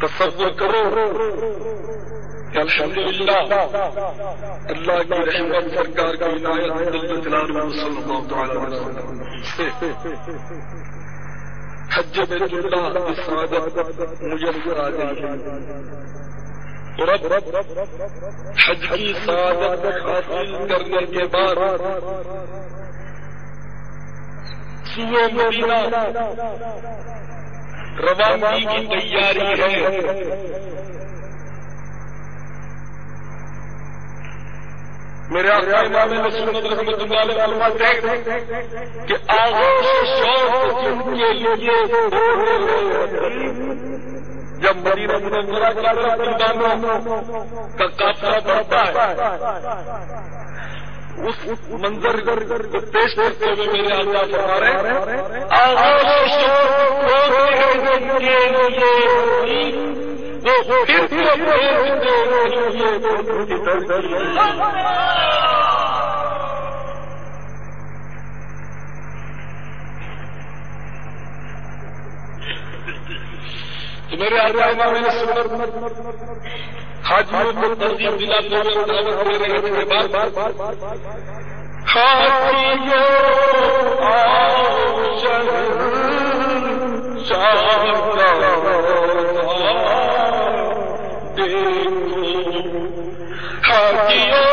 تصور کرو کہ الحمدللہ اللہ کی رحمت سرکار کی عنایت صلی اللہ تعالی وسلم سے حج بیت اللہ کی سعادت میسر آ گئی اور اب حج کی سعادت حاصل کرنے کے بعد سوئے مدینہ روانگی کی تیاری ہے۔ میرے آقا امام مسلمت رحمت اللہ علیہ فرماتے ہیں کہ آغوش شوق جن کے لیے جب مدینہ منورہ کا رفتانوں کا قافلہ بڑھتا ہے۔ اس منظر کو پیش کرتے ہوئے میرے آقا فرما رہے آغوش کے تو میرے آگے میں نے حاجیوں کو ترجیح دلاتے ہوئے دعوت دے رہے تھے بار بار حاجیوں حاجیوں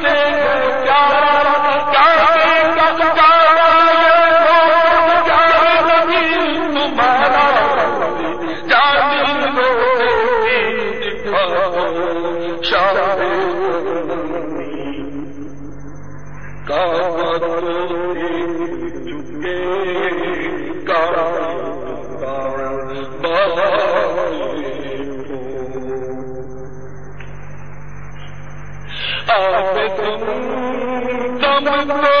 کے بچھائی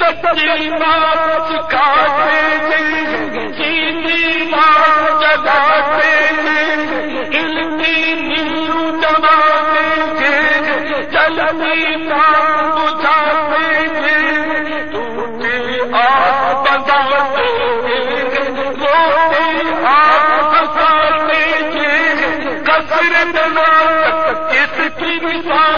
سچی بات کھاتے بات جگاتے علمی نیو جماتے چلتی بات بجھاتے تجھے آپ بجاتے روتے آپ ہساتے کثرت نہ کس کی مثال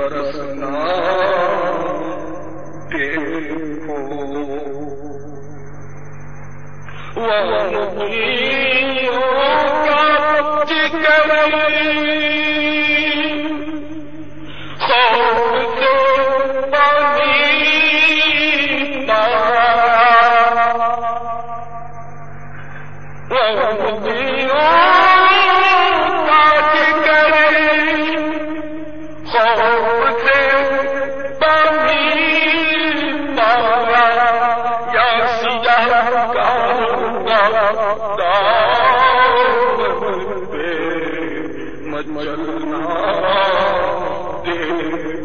برسنا دیکھو۔ وہ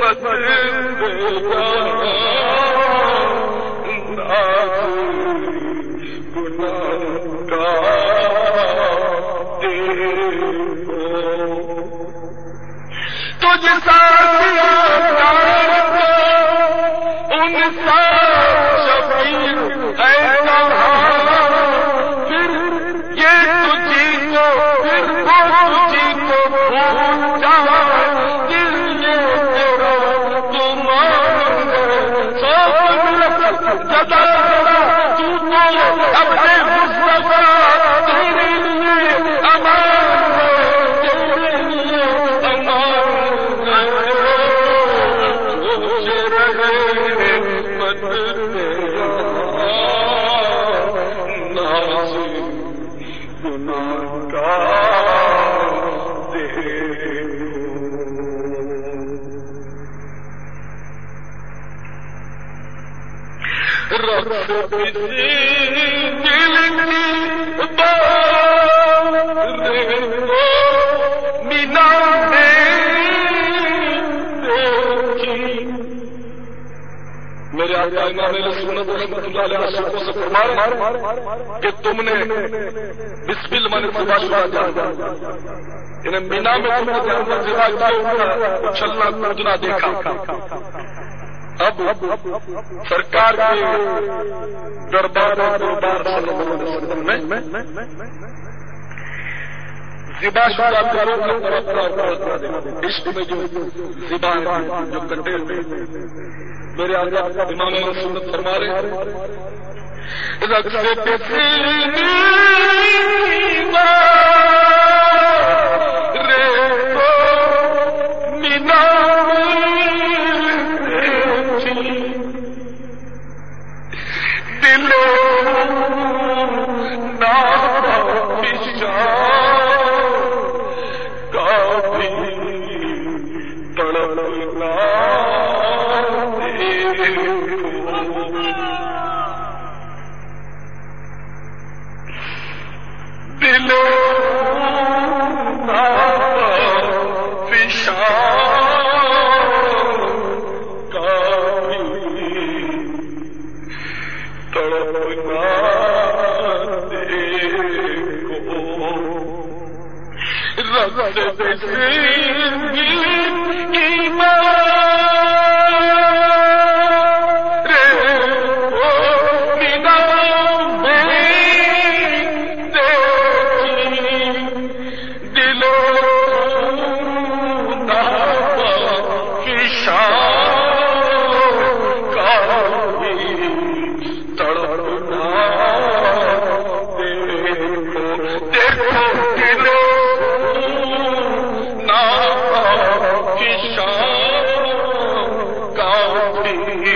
مسلم مچلنا خبر میں برا کہ تم نے بسبل من انہیں مینا میں اچھلنا کودنا دیکھا اب سرکار کے دربار دربار میں زبا شدہ کرو عشق میں جو زبا جو کٹے میرے آگے امام سنت فرما رہے رکھ رکھ موڑی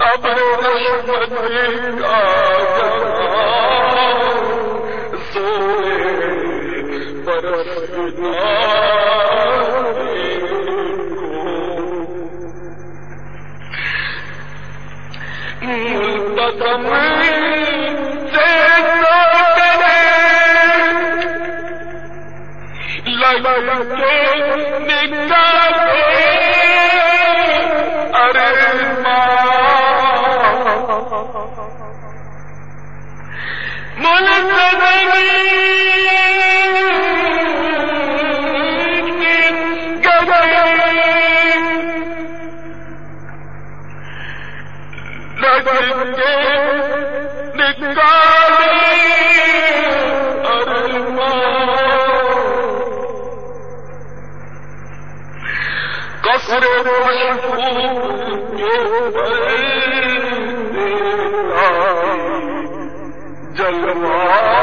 اب رشمت کا ماں جلوار